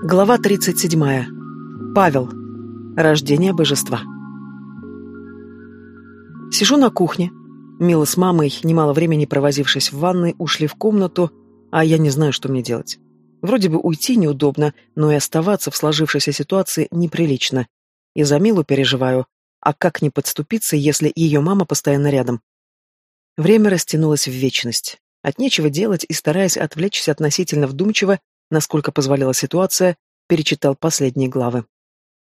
Глава 37. Павел. Рождение божества. Сижу на кухне. Мила с мамой, немало времени провозившись в ванной, ушли в комнату, а я не знаю, что мне делать. Вроде бы уйти неудобно, но и оставаться в сложившейся ситуации неприлично. И за Милу переживаю. А как не подступиться, если ее мама постоянно рядом? Время растянулось в вечность. От нечего делать и стараясь отвлечься относительно вдумчиво, насколько позволяла ситуация, перечитал последние главы.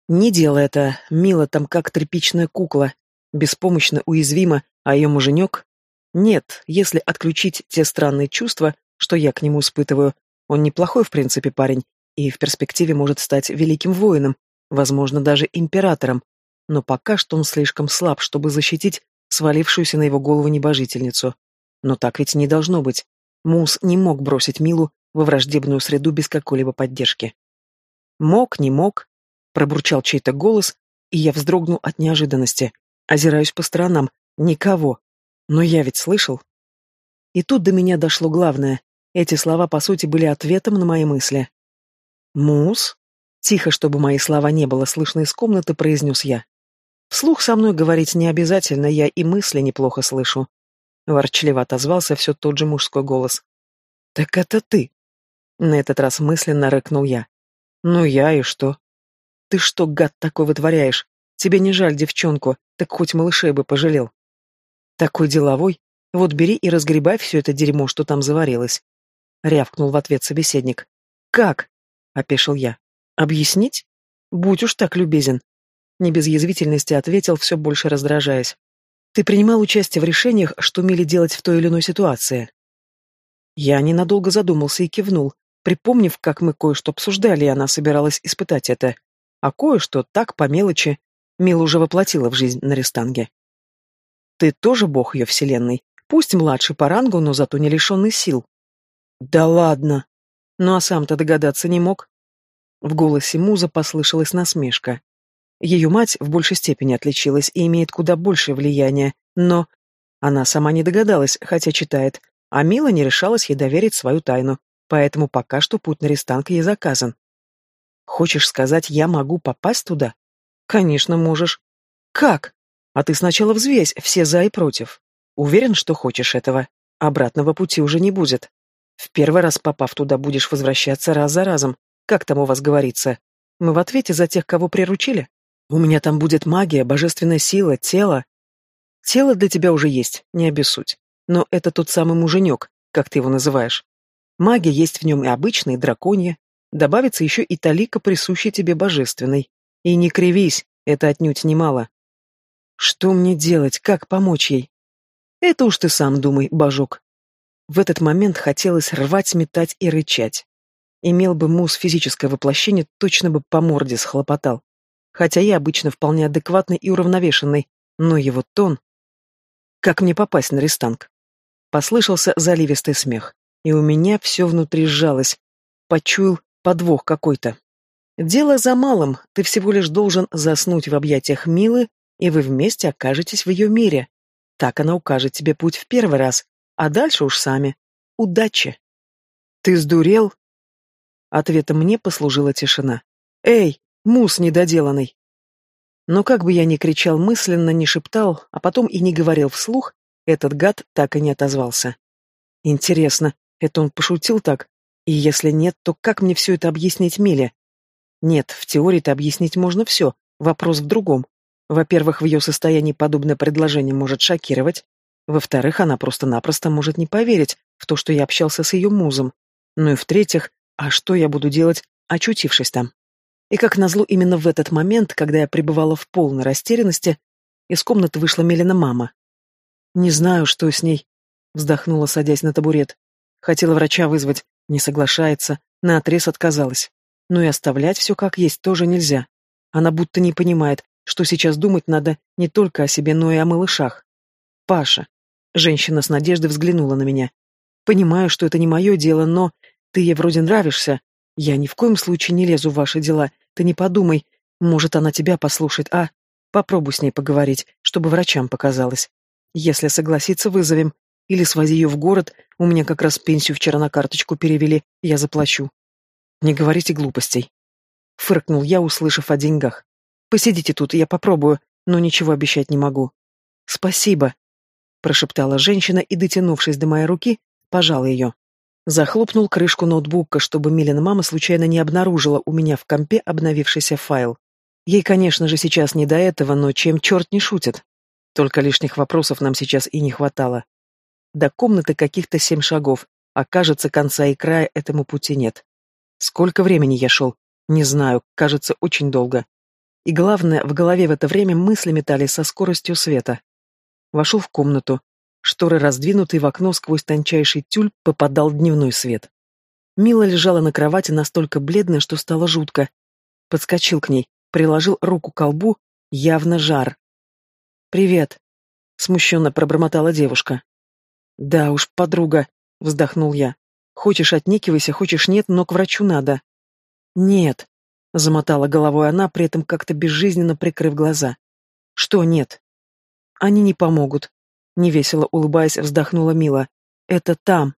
Не делай это, Мила там как тряпичная кукла, беспомощно уязвима, а ее муженек... Нет, если отключить те странные чувства, что я к нему испытываю, он неплохой, в принципе, парень, и в перспективе может стать великим воином, возможно, даже императором, но пока что он слишком слаб, чтобы защитить свалившуюся на его голову небожительницу. Но так ведь не должно быть. Мус не мог бросить Милу во враждебную среду без какой-либо поддержки. Мог, не мог, пробурчал чей-то голос, и я вздрогнул от неожиданности. Озираюсь по сторонам. Никого. Но я ведь слышал. И тут до меня дошло главное. Эти слова, по сути, были ответом на мои мысли. «Мус?» Тихо, чтобы мои слова не было слышно из комнаты, произнес я. Вслух со мной говорить не обязательно, я и мысли неплохо слышу. Ворчливо отозвался все тот же мужской голос. «Так это ты!» На этот раз мысленно рыкнул я. Ну я и что? Ты что, гад, такой вытворяешь? Тебе не жаль девчонку, так хоть малышей бы пожалел. Такой деловой. Вот бери и разгребай все это дерьмо, что там заварилось. Рявкнул в ответ собеседник. Как? Опешил я. Объяснить? Будь уж так любезен. Не без язвительности ответил, все больше раздражаясь. Ты принимал участие в решениях, что умели делать в той или иной ситуации. Я ненадолго задумался и кивнул, припомнив, как мы кое-что обсуждали, и она собиралась испытать это. А кое-что так, по мелочи, Мила уже воплотила в жизнь на Рестанге. Ты тоже бог ее вселенной, пусть младший по рангу, но зато не лишенный сил. Да ладно. Ну а сам-то догадаться не мог. В голосе Муза послышалась насмешка. Ее мать в большей степени отличилась и имеет куда большее влияние, но... Она сама не догадалась, хотя читает, а Мила не решалась ей доверить свою тайну, поэтому пока что путь на Рестанг ей заказан. Хочешь сказать, я могу попасть туда? Конечно, можешь. Как? А ты сначала взвесь все за и против. Уверен, что хочешь этого. Обратного пути уже не будет. В первый раз попав туда, будешь возвращаться раз за разом. Как там у вас говорится? Мы в ответе за тех, кого приручили? У меня там будет магия, божественная сила, тело. Тело для тебя уже есть, не обессудь. Но это тот самый муженек, как ты его называешь. Магия есть в нем и обычная, и драконья. Добавится еще и талика, присущая тебе божественной. И не кривись, это отнюдь немало. Что мне делать, как помочь ей? Это уж ты сам думай, божок. В этот момент хотелось рвать, метать и рычать. Имел бы мус физическое воплощение, точно бы по морде схлопотал. Хотя я обычно вполне адекватный и уравновешенный, но его тон... Как мне попасть на рестанг? Послышался заливистый смех и у меня все внутри сжалось. Почуял подвох какой-то. Дело за малым, ты всего лишь должен заснуть в объятиях Милы, и вы вместе окажетесь в ее мире. Так она укажет тебе путь в первый раз, а дальше уж сами. Удачи. Ты сдурел? Ответом мне послужила тишина. Эй, мус недоделанный. Но как бы я ни кричал мысленно, ни шептал, а потом и не говорил вслух, этот гад так и не отозвался. Интересно, это он пошутил так? И если нет, то как мне все это объяснить Миле? Нет, в теории-то объяснить можно все. Вопрос в другом. Во-первых, в ее состоянии подобное предложение может шокировать. Во-вторых, она просто-напросто может не поверить в то, что я общался с ее музом. Ну и в-третьих, а что я буду делать, очутившись там? И как назло, именно в этот момент, когда я пребывала в полной растерянности, из комнаты вышла Милина мама. «Не знаю, что с ней», — вздохнула, садясь на табурет. Хотела врача вызвать, не соглашается, наотрез отказалась. Но и оставлять все как есть тоже нельзя. Она будто не понимает, что сейчас думать надо не только о себе, но и о малышах. Паша. Женщина с надеждой взглянула на меня. Понимаю, что это не мое дело, но ты ей вроде нравишься. Я ни в коем случае не лезу в ваши дела. Ты не подумай. Может, она тебя послушает, а? Попробуй с ней поговорить, чтобы врачам показалось. Если согласится, вызовем. Или свози ее в город, у меня как раз пенсию вчера на карточку перевели, я заплачу. Не говорите глупостей. — фыркнул я, услышав о деньгах. «Посидите тут, я попробую, но ничего обещать не могу». «Спасибо», — прошептала женщина и, дотянувшись до моей руки, пожала ее. Захлопнул крышку ноутбука, чтобы Милина мама случайно не обнаружила у меня в компе обновившийся файл. Ей, конечно же, сейчас не до этого, но чем черт не шутит. Только лишних вопросов нам сейчас и не хватало. До комнаты каких-то семь шагов, а кажется, конца и края этому пути нет. Сколько времени я шел? Не знаю, кажется, очень долго. И главное, в голове в это время мысли метались со скоростью света. Вошел в комнату. Шторы раздвинуты, в окно сквозь тончайший тюль попадал дневной свет. Мила лежала на кровати настолько бледная, что стало жутко. Подскочил к ней, приложил руку к колбу, явно жар. «Привет», — смущенно пробормотала девушка. «Да уж, подруга», — вздохнул я. «Хочешь отнекивайся, хочешь нет, но к врачу надо». «Нет», — замотала головой она, при этом как-то безжизненно прикрыв глаза. «Что нет?» «Они не помогут», — невесело улыбаясь, вздохнула Мила. «Это там».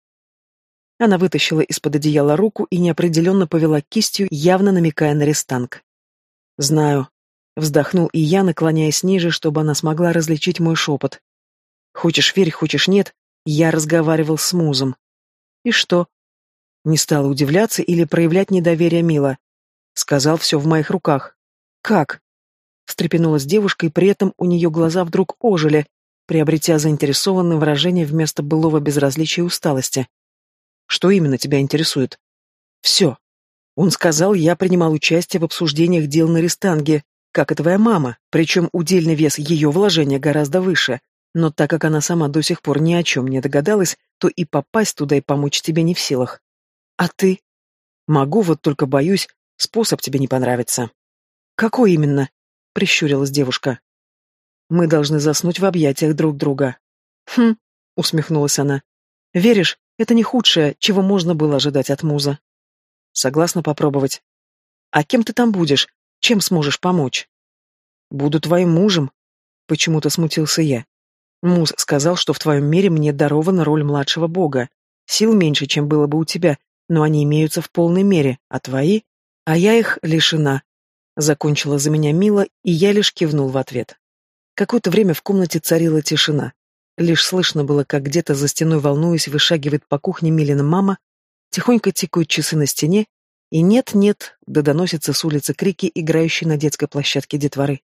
Она вытащила из-под одеяла руку и неопределенно повела кистью, явно намекая на рестанг. «Знаю», — вздохнул и я, наклоняясь ниже, чтобы она смогла различить мой шепот. «Хочешь верь, хочешь нет, я разговаривал с музом». «И что?» Не стала удивляться или проявлять недоверие Мила. Сказал все в моих руках. «Как?» Встрепенулась девушка, и при этом у нее глаза вдруг ожили, приобретя заинтересованное выражение вместо былого безразличия и усталости. «Что именно тебя интересует?» «Все», он сказал, я принимал участие в обсуждениях дел на Рестанге, как и твоя мама, причем удельный вес ее вложения гораздо выше. Но так как она сама до сих пор ни о чем не догадалась, то и попасть туда и помочь тебе не в силах. А ты? Могу, вот только боюсь, способ тебе не понравится. Какой именно? Прищурилась девушка. Мы должны заснуть в объятиях друг друга. Хм, усмехнулась она. Веришь, это не худшее, чего можно было ожидать от муза. Согласна попробовать. А кем ты там будешь? Чем сможешь помочь? Буду твоим мужем. Почему-то смутился я. Муз сказал, что в твоем мире мне дарована роль младшего бога. Сил меньше, чем было бы у тебя, но они имеются в полной мере, а твои? А я их лишена. Закончила за меня Мила, и я лишь кивнул в ответ. Какое-то время в комнате царила тишина. Лишь слышно было, как где-то за стеной волнуясь вышагивает по кухне Милина мама, Тихонько тикают часы на стене, и нет-нет, да доносятся с улицы крики, играющие на детской площадке детворы.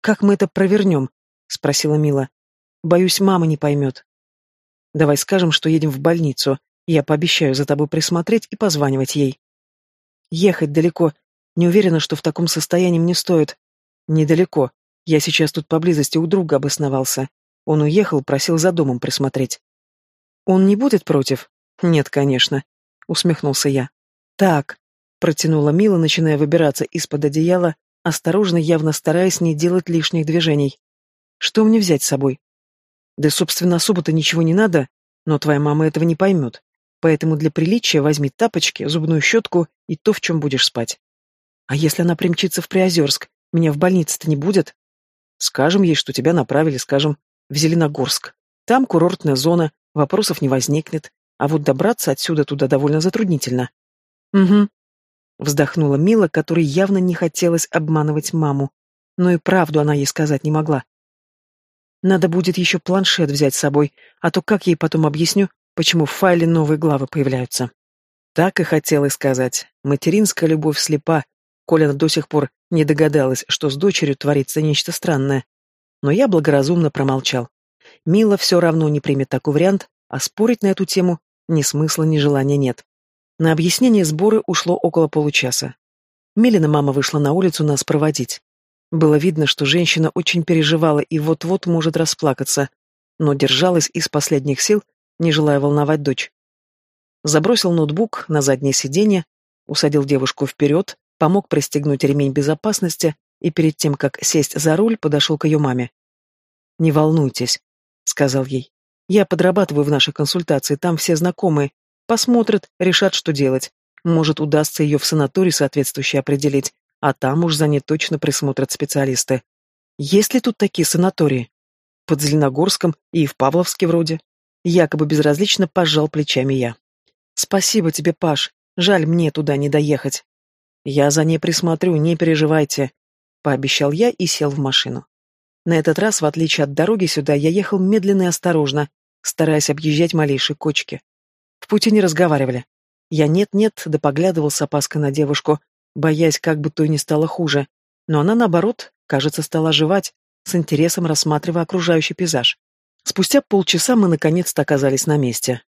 «Как мы это провернем?» — спросила Мила. «Боюсь, мама не поймет». «Давай скажем, что едем в больницу. Я пообещаю за тобой присмотреть и позванивать ей». «Ехать далеко. Не уверена, что в таком состоянии мне стоит». «Недалеко. Я сейчас тут поблизости у друга обосновался. Он уехал, просил за домом присмотреть». «Он не будет против?» «Нет, конечно», — усмехнулся я. «Так», — протянула Мила, начиная выбираться из-под одеяла, осторожно, явно стараясь не делать лишних движений. «Что мне взять с собой?» «Да, собственно, особо-то ничего не надо, но твоя мама этого не поймет. Поэтому для приличия возьми тапочки, зубную щетку и то, в чем будешь спать. А если она примчится в Приозерск, меня в больнице-то не будет? Скажем ей, что тебя направили, скажем, в Зеленогорск. Там курортная зона, вопросов не возникнет, а вот добраться отсюда туда довольно затруднительно. Угу. Вздохнула Мила, которой явно не хотелось обманывать маму. Но и правду она ей сказать не могла. Надо будет еще планшет взять с собой, а то как ей потом объясню, почему в файле новые главы появляются. Так и хотела сказать. Материнская любовь слепа. Коля до сих пор не догадалась, что с дочерью творится нечто странное. Но я благоразумно промолчал. Мила все равно не примет такой вариант, а спорить на эту тему ни смысла, ни желания нет. На объяснение сборы ушло около получаса. Милина мама вышла на улицу нас проводить. Было видно, что женщина очень переживала и вот-вот может расплакаться, но держалась из последних сил, не желая волновать дочь. Забросил ноутбук на заднее сиденье, усадил девушку вперед, помог пристегнуть ремень безопасности и перед тем, как сесть за руль, подошел к ее маме. «Не волнуйтесь», — сказал ей. Я подрабатываю в нашей консультации, там все знакомые. Посмотрят, решат, что делать. Может, удастся ее в санаторий соответствующий определить, а там уж за ней точно присмотрят специалисты. Есть ли тут такие санатории? Под Зеленогорском и в Павловске вроде. Якобы безразлично пожал плечами я. Спасибо тебе, Паш. Жаль мне туда не доехать. «Я за ней присмотрю, не переживайте», — пообещал я и сел в машину. На этот раз, в отличие от дороги сюда, я ехал медленно и осторожно, стараясь объезжать малейшие кочки. В пути не разговаривали. Я нет-нет, да поглядывал с опаской на девушку, боясь, как бы то и не стало хуже. Но она, наоборот, кажется, стала оживать, с интересом рассматривая окружающий пейзаж. Спустя полчаса мы наконец-то оказались на месте.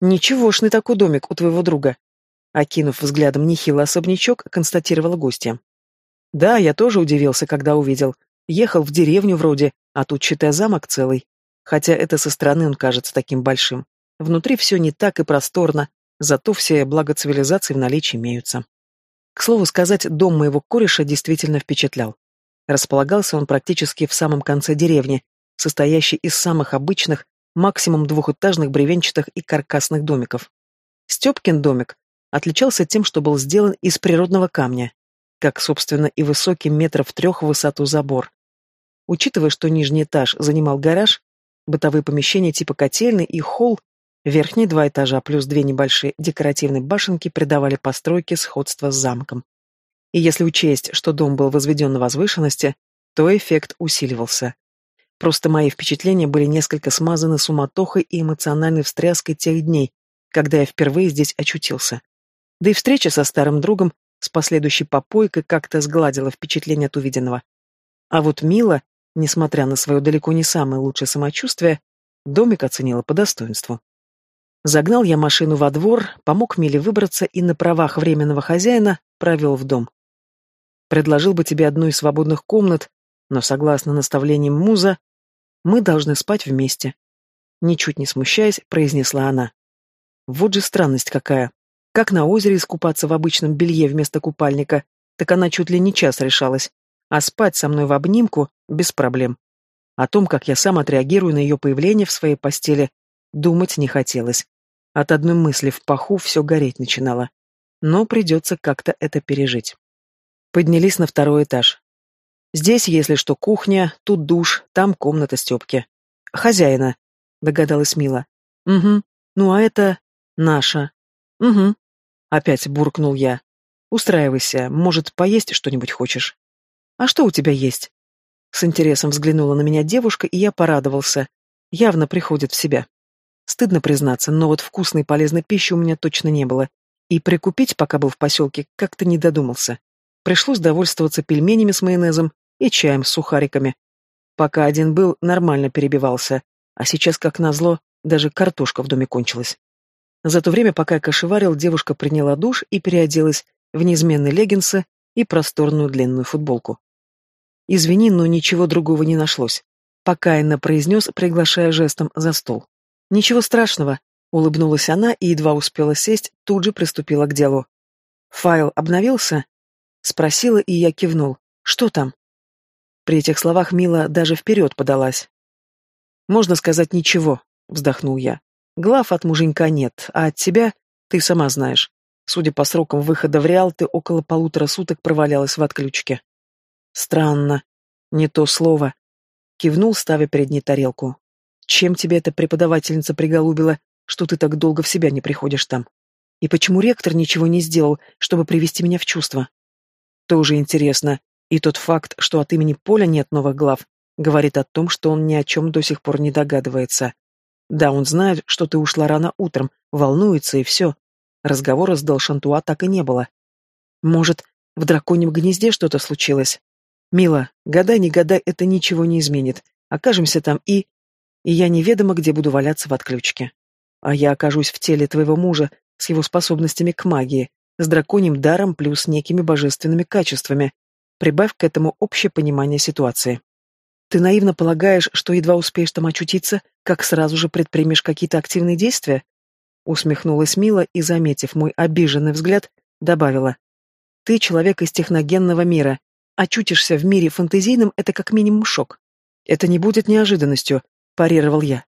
«Ничегошный такой домик у твоего друга», окинув взглядом нехилый особнячок, констатировала гостья. «Да, я тоже удивился, когда увидел. Ехал в деревню вроде, а тут, считай, замок целый. Хотя это со стороны он кажется таким большим. Внутри все не так и просторно, зато все блага цивилизации в наличии имеются. К слову сказать, дом моего кореша действительно впечатлял. Располагался он практически в самом конце деревни, состоящей из самых обычных, максимум двухэтажных бревенчатых и каркасных домиков. Степкин домик отличался тем, что был сделан из природного камня, как, собственно, и высокий метров трех в высоту забор. Учитывая, что нижний этаж занимал гараж, бытовые помещения типа котельной и холл, верхние два этажа плюс две небольшие декоративные башенки придавали постройке сходство с замком. И если учесть, что дом был возведен на возвышенности, то эффект усиливался. Просто мои впечатления были несколько смазаны суматохой и эмоциональной встряской тех дней, когда я впервые здесь очутился. Да и встреча со старым другом с последующей попойкой как-то сгладила впечатление от увиденного. А вот Мила, несмотря на свое далеко не самое лучшее самочувствие, домик оценила по достоинству. Загнал я машину во двор, помог Миле выбраться и на правах временного хозяина провел в дом. Предложил бы тебе одну из свободных комнат, но, согласно наставлениям муза, мы должны спать вместе. Ничуть не смущаясь, произнесла она. Вот же странность какая. Как на озере искупаться в обычном белье вместо купальника, так она чуть ли не час решалась. А спать со мной в обнимку без проблем. О том, как я сам отреагирую на ее появление в своей постели, думать не хотелось. От одной мысли в паху все гореть начинало. Но придется как-то это пережить. Поднялись на второй этаж. Здесь, если что, кухня, тут душ, там комната Степки. Хозяина, догадалась Мила. Угу. Ну а это наша. Угу. Опять буркнул я. Устраивайся, может, поесть что-нибудь хочешь? А что у тебя есть? С интересом взглянула на меня девушка, и я порадовался. Явно приходит в себя. Стыдно признаться, но вот вкусной полезной пищи у меня точно не было. И прикупить, пока был в поселке, как-то не додумался. Пришлось довольствоваться пельменями с майонезом и чаем с сухариками. Пока один был, нормально перебивался, а сейчас, как назло, даже картошка в доме кончилась. За то время, пока я кошеварил, девушка приняла душ и переоделась в неизменные леггинсы и просторную длинную футболку. «Извини, но ничего другого не нашлось», — покаянно произнес, приглашая жестом за стол. «Ничего страшного», — улыбнулась она и едва успела сесть, тут же приступила к делу. «Файл обновился?» — спросила, и я кивнул. «Что там?» При этих словах Мила даже вперед подалась. «Можно сказать ничего», — вздохнул я. Глав от муженька нет, а от тебя ты сама знаешь. Судя по срокам выхода в Реал, ты около полутора суток провалялась в отключке. Странно. Не то слово. Кивнул, ставя перед ней тарелку. Чем тебе эта преподавательница приголубила, что ты так долго в себя не приходишь там? И почему ректор ничего не сделал, чтобы привести меня в чувство? Тоже интересно. И тот факт, что от имени Поля нет новых глав, говорит о том, что он ни о чем до сих пор не догадывается. Да, он знает, что ты ушла рано утром, волнуется и все. Разговора с Долшантуа так и не было. Может, в драконьем гнезде что-то случилось? Мила, гадай, не гадай, это ничего не изменит. Окажемся там и... И я неведомо, где буду валяться в отключке. А я окажусь в теле твоего мужа с его способностями к магии, с драконьим даром плюс некими божественными качествами. Прибавь к этому общее понимание ситуации. Ты наивно полагаешь, что едва успеешь там очутиться, как сразу же предпримешь какие-то активные действия? Усмехнулась Мила и, заметив мой обиженный взгляд, добавила. Ты человек из техногенного мира. Очутишься в мире фантазийном — это как минимум шок. Это не будет неожиданностью, парировал я.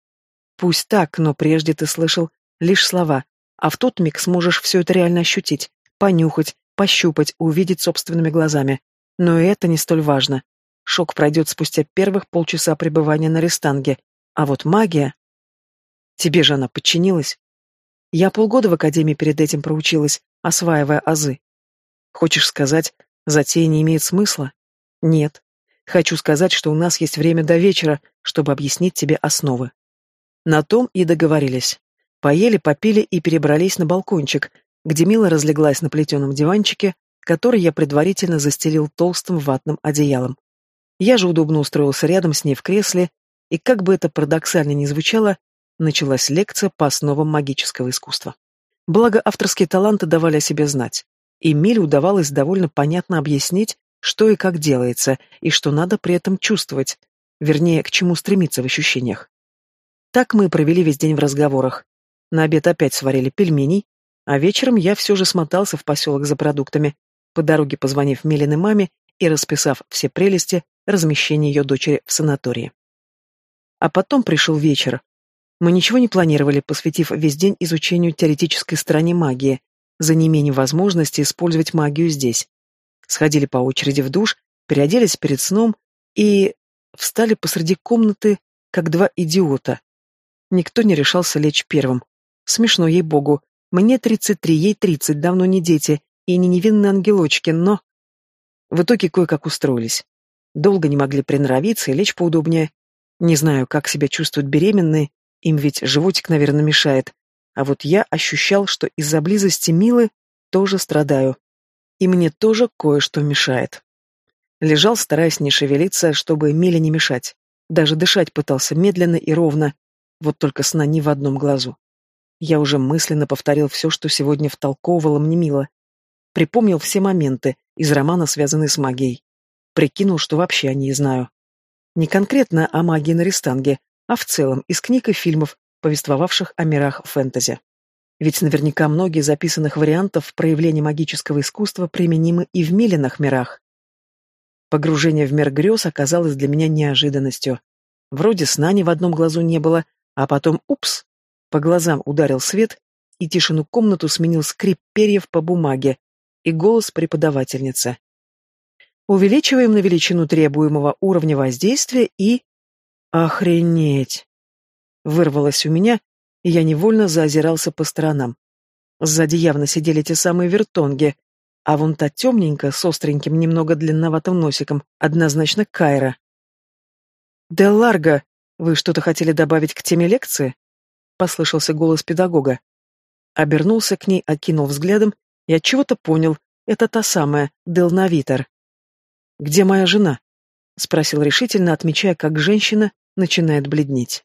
Пусть так, но прежде ты слышал лишь слова, а в тот миг сможешь все это реально ощутить, понюхать, пощупать, увидеть собственными глазами. Но и это не столь важно. Шок пройдет спустя первых полчаса пребывания на рестанге, а вот магия... Тебе же она подчинилась. Я полгода в академии перед этим проучилась, осваивая азы. Хочешь сказать, затея не имеет смысла? Нет. Хочу сказать, что у нас есть время до вечера, чтобы объяснить тебе основы. На том и договорились. Поели, попили и перебрались на балкончик, где Мила разлеглась на плетеном диванчике, который я предварительно застелил толстым ватным одеялом. Я же удобно устроился рядом с ней в кресле, и, как бы это парадоксально ни звучало, началась лекция по основам магического искусства. Благо, авторские таланты давали о себе знать, и Миле удавалось довольно понятно объяснить, что и как делается, и что надо при этом чувствовать, вернее, к чему стремиться в ощущениях. Так мы провели весь день в разговорах. На обед опять сварили пельменей, а вечером я все же смотался в поселок за продуктами, по дороге позвонив Милиной маме и расписав все прелести размещения ее дочери в санатории. А потом пришел вечер. Мы ничего не планировали, посвятив весь день изучению теоретической стороны магии, за неимением возможности использовать магию здесь. Сходили по очереди в душ, переоделись перед сном и встали посреди комнаты, как два идиота. Никто не решался лечь первым. Смешно, ей-богу. Мне 33, ей 30, давно не дети, и не невинные ангелочки, но... В итоге кое-как устроились. Долго не могли приноровиться и лечь поудобнее. Не знаю, как себя чувствуют беременные, им ведь животик, наверное, мешает. А вот я ощущал, что из-за близости Милы тоже страдаю. И мне тоже кое-что мешает. Лежал, стараясь не шевелиться, чтобы Миле не мешать. Даже дышать пытался медленно и ровно, вот только сна ни в одном глазу. Я уже мысленно повторил все, что сегодня втолковывала мне Мила. Припомнил все моменты из романа, связанные с магией. Прикинул, что вообще о ней знаю. Не конкретно о магии на Ристанге, а в целом из книг и фильмов, повествовавших о мирах фэнтези. Ведь наверняка многие записанных вариантов проявления магического искусства применимы и в Милиных мирах. Погружение в мир грез оказалось для меня неожиданностью. Вроде сна ни в одном глазу не было, а потом, упс, по глазам ударил свет, и тишину комнату сменил скрип перьев по бумаге, и голос преподавательницы. Увеличиваем на величину требуемого уровня воздействия и... Охренеть! Вырвалось у меня, и я невольно заозирался по сторонам. Сзади явно сидели те самые вертонги, а вон та темненькая, с остреньким, немного длинноватым носиком, однозначно Кайра. «Да, Ларго, вы что-то хотели добавить к теме лекции?» — послышался голос педагога. Обернулся к ней, окинул взглядом я чего-то понял, это та самая, Делнавитер. «Где моя жена?» — спросил решительно, отмечая, как женщина начинает бледнеть.